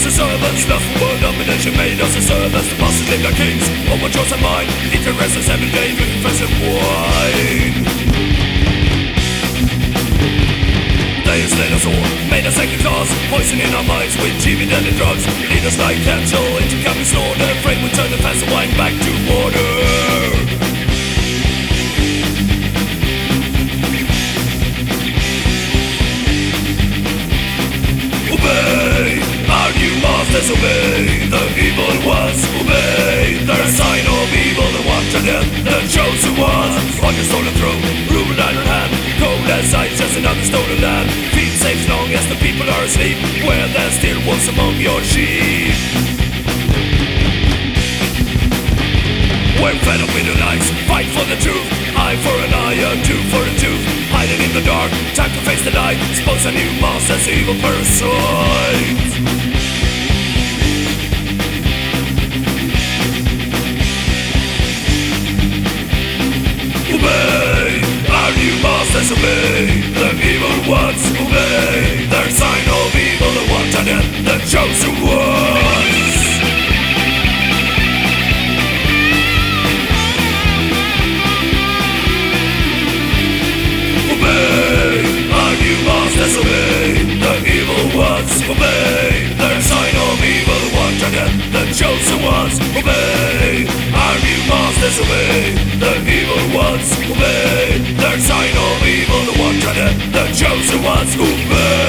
us the servants Lust for world domination made us the servants The masters live like kings Over choice and mine. Interest us every day Drink fresh and wine. They enslaved us all. Made us second class Poison in our minds With cheap and deadly drugs. Lead us like cattle Into coming slaughter. Afraid we turn the fast wine back to water new masters obey The evil ones obey a sign of evil The to death, the chosen ones On your stolen throne, rule iron hand Cold as ice, just another stolen land Feel safe long as the people are asleep Where there still wolves among your sheep We're fed up with your lies, fight for the truth Eye for an eye, a tooth for a tooth Hiding in the dark, time to face the light. Expose a new monster's evil parasite masters obey The evil ones obey Their sign of evil, the to death, the chosen ones Obey, our new masters obey The evil ones obey Their sign of evil, the one to death, the chosen ones obey Our new masters obey The evil ones obey Their sign of chosen ones obey